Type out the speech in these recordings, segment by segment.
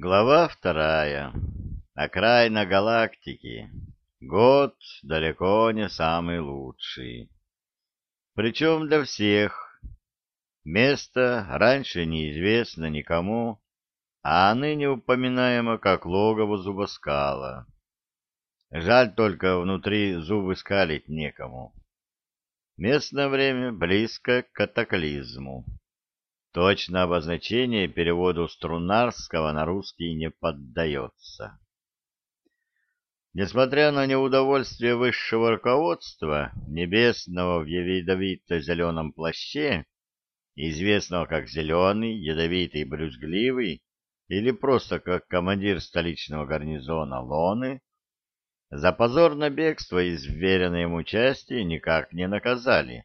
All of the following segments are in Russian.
Глава вторая. Окраина галактики. Год далеко не самый лучший. Причем для всех. Место раньше неизвестно никому, а ныне упоминаемо как логово зубоскала. Жаль только внутри зубы скалить некому. Местное время близко к катаклизму. Точно обозначение переводу струнарского на русский не поддается. Несмотря на неудовольствие высшего руководства, небесного в ядовито-зеленом плаще, известного как зеленый, ядовитый, брюзгливый, или просто как командир столичного гарнизона Лоны, за позорное бегство из вверенной ему части никак не наказали.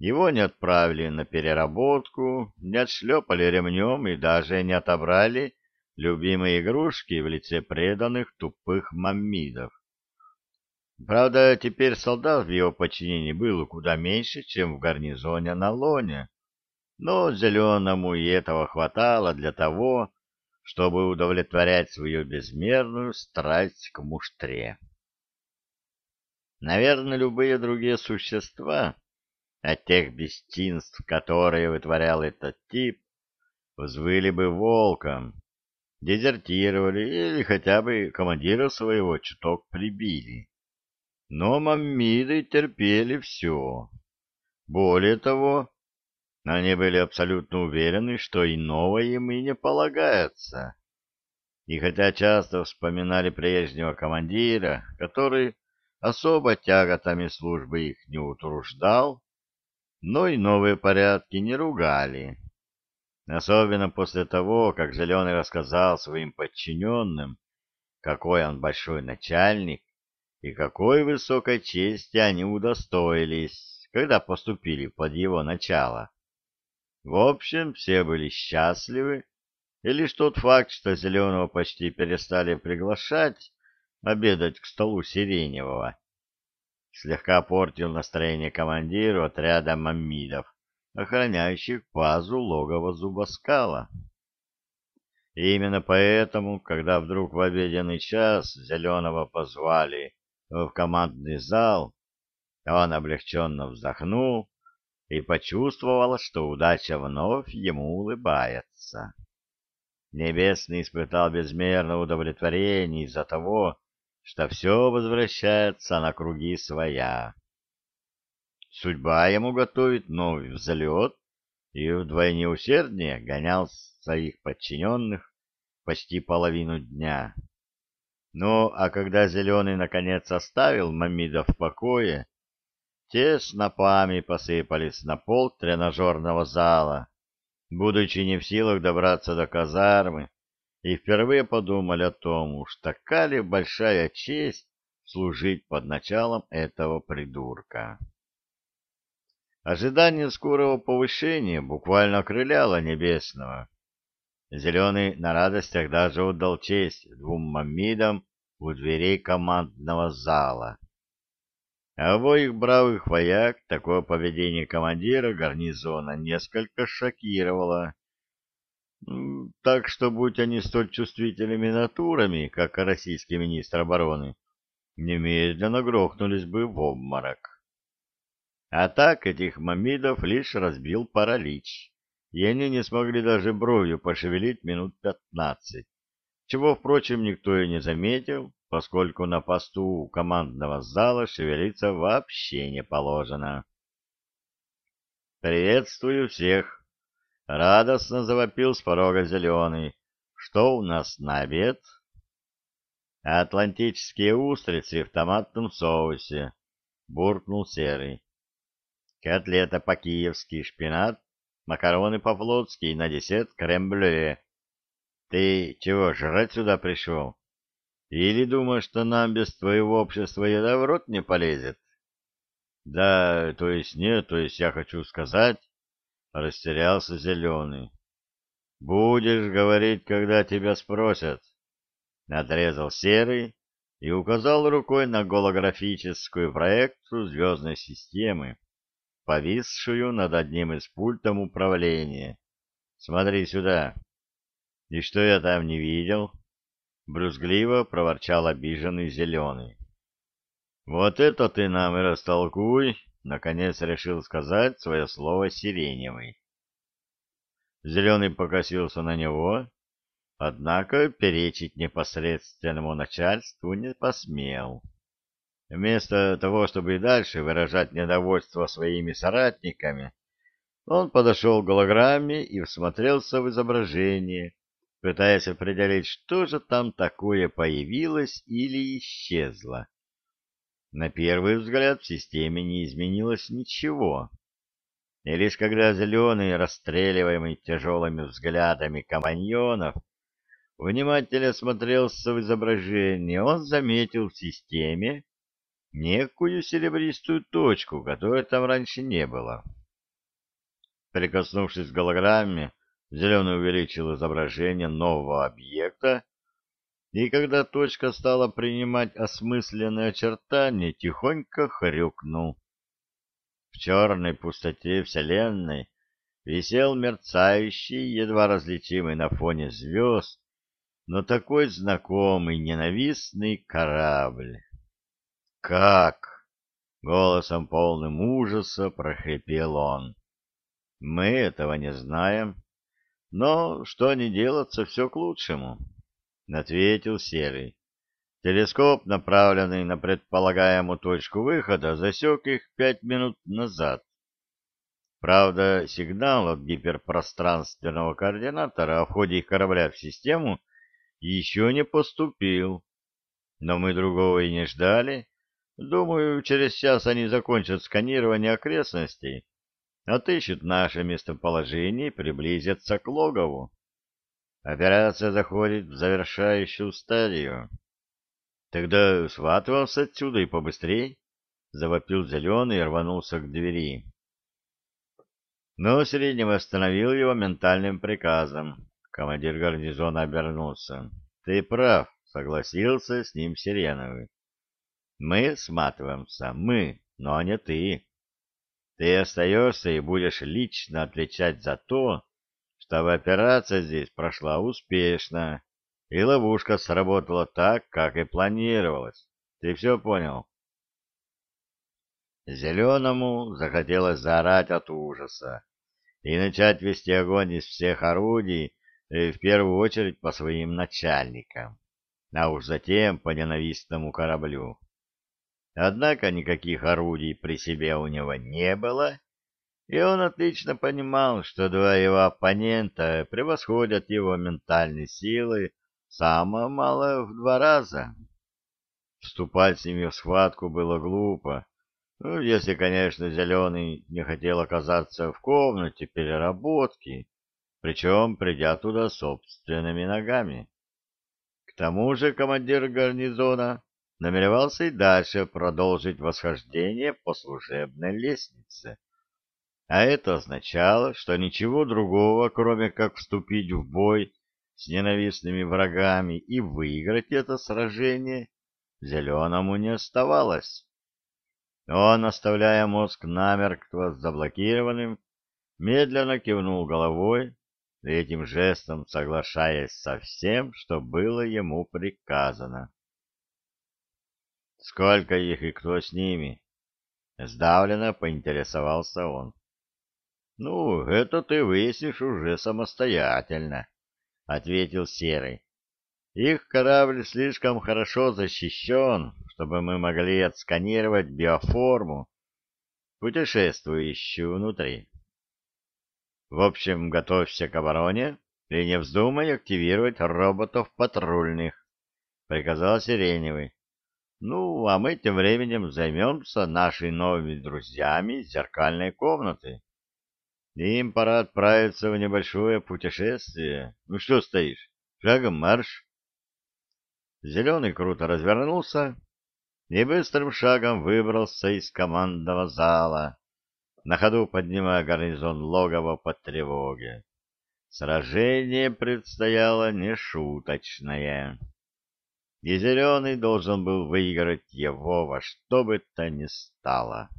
Его не отправили на переработку, не отшлепали ремнем и даже не отобрали любимые игрушки в лице преданных тупых маммидов. Правда, теперь солдат в его подчинении было куда меньше, чем в гарнизоне на Лоне, но Зеленому и этого хватало для того, чтобы удовлетворять свою безмерную страсть к муштре. Наверное, любые другие существа от тех бесчинств, которые вытворял этот тип, взвыли бы волком, дезертировали или хотя бы командира своего чуток прибили. Но маммиды терпели все. Более того, они были абсолютно уверены, что иного им и не полагается. И хотя часто вспоминали прежнего командира, который особо тяготами службы их не утруждал, но и новые порядки не ругали. Особенно после того, как Зеленый рассказал своим подчиненным, какой он большой начальник и какой высокой чести они удостоились, когда поступили под его начало. В общем, все были счастливы, и лишь тот факт, что Зеленого почти перестали приглашать обедать к столу Сиреневого, слегка портил настроение командиру отряда маммидов, охраняющих базу логова зубоскала. И именно поэтому, когда вдруг в обеденный час Зеленого позвали в командный зал, он облегченно вздохнул и почувствовал, что удача вновь ему улыбается. Небесный испытал безмерное удовлетворение из-за того, что все возвращается на круги своя. Судьба ему готовит новый взлет, и вдвойне усерднее гонял своих подчиненных почти половину дня. Ну, а когда Зеленый наконец оставил Мамида в покое, те снопами посыпались на пол тренажерного зала, будучи не в силах добраться до казармы, и впервые подумали о том, уж такая ли большая честь служить под началом этого придурка. Ожидание скорого повышения буквально окрыляло Небесного. Зеленый на радостях даже отдал честь двум мамидам у дверей командного зала. А обоих бравых вояк такое поведение командира гарнизона несколько шокировало. Так что, будь они столь чувствительными натурами, как российский министр обороны, немедленно грохнулись бы в обморок. А так этих мамидов лишь разбил паралич, и они не смогли даже бровью пошевелить минут пятнадцать, чего, впрочем, никто и не заметил, поскольку на посту командного зала шевелиться вообще не положено. «Приветствую всех!» Радостно завопил с порога зеленый. Что у нас на обед? Атлантические устрицы в томатном соусе, буркнул серый. Котлета по-киевски, шпинат, макароны по-флотски и на десерт крем-брюле. Ты чего, жрать сюда пришел? Или думаешь, что нам без твоего общества еда в рот не полезет? Да, то есть нет, то есть я хочу сказать, Растерялся зеленый. Будешь говорить, когда тебя спросят. Отрезал серый и указал рукой на голографическую проекцию звездной системы, повисшую над одним из пультом управления. Смотри сюда. И что я там не видел? Брюзгливо проворчал обиженный зеленый. Вот это ты нам и растолкуй, наконец решил сказать свое слово сиреневый. Зеленый покосился на него, однако перечить непосредственному начальству не посмел. Вместо того, чтобы и дальше выражать недовольство своими соратниками, он подошел к голограмме и всмотрелся в изображение, пытаясь определить, что же там такое появилось или исчезло. На первый взгляд в системе не изменилось ничего. И лишь когда зеленый, расстреливаемый тяжелыми взглядами компаньонов, внимательно смотрелся в изображение, он заметил в системе некую серебристую точку, которой там раньше не было. Прикоснувшись к голограмме, Зеленый увеличил изображение нового объекта, и когда точка стала принимать осмысленные очертания, тихонько хрюкнул. В черной пустоте Вселенной висел мерцающий, едва различимый на фоне звезд, но такой знакомый, ненавистный корабль. «Как?» — голосом полным ужаса прохрипел он. «Мы этого не знаем». Но что не делаться, все к лучшему, — ответил Серый. Телескоп, направленный на предполагаемую точку выхода, засек их пять минут назад. Правда, сигнал от гиперпространственного координатора о входе их корабля в систему еще не поступил. Но мы другого и не ждали. Думаю, через час они закончат сканирование окрестностей отыщут наше местоположение и приблизятся к логову. Операция заходит в завершающую стадию. Тогда сватывался отсюда и побыстрей, — завопил зеленый и рванулся к двери. Но Среднего остановил его ментальным приказом. Командир гарнизона обернулся. — Ты прав, — согласился с ним Сиреновый. — Мы сматываемся, мы, но не ты. Ты остаешься и будешь лично отвечать за то, чтобы операция здесь прошла успешно, и ловушка сработала так, как и планировалось. Ты все понял? Зеленому захотелось заорать от ужаса и начать вести огонь из всех орудий, в первую очередь по своим начальникам, а уж затем по ненавистному кораблю. Однако никаких орудий при себе у него не было, и он отлично понимал, что два его оппонента превосходят его ментальной силы самое мало в два раза. Вступать с ними в схватку было глупо, ну, если, конечно, Зеленый не хотел оказаться в комнате переработки, причем придя туда собственными ногами. К тому же командир гарнизона намеревался и дальше продолжить восхождение по служебной лестнице. А это означало, что ничего другого, кроме как вступить в бой с ненавистными врагами и выиграть это сражение, Зеленому не оставалось. Он, оставляя мозг намертво заблокированным, медленно кивнул головой, этим жестом соглашаясь со всем, что было ему приказано. Сколько их и кто с ними? Сдавленно поинтересовался он. Ну, это ты выяснишь уже самостоятельно, ответил Серый. Их корабль слишком хорошо защищен, чтобы мы могли отсканировать биоформу, путешествующую внутри. В общем, готовься к обороне и не вздумай активировать роботов патрульных, приказал Сиреневый. Ну, а мы тем временем займемся нашими новыми друзьями из зеркальной комнаты. Им пора отправиться в небольшое путешествие. Ну что стоишь? Шагом марш. Зеленый круто развернулся и быстрым шагом выбрался из командного зала, на ходу поднимая гарнизон логова по тревоге. Сражение предстояло нешуточное и Зеленый должен был выиграть его во что бы то ни стало.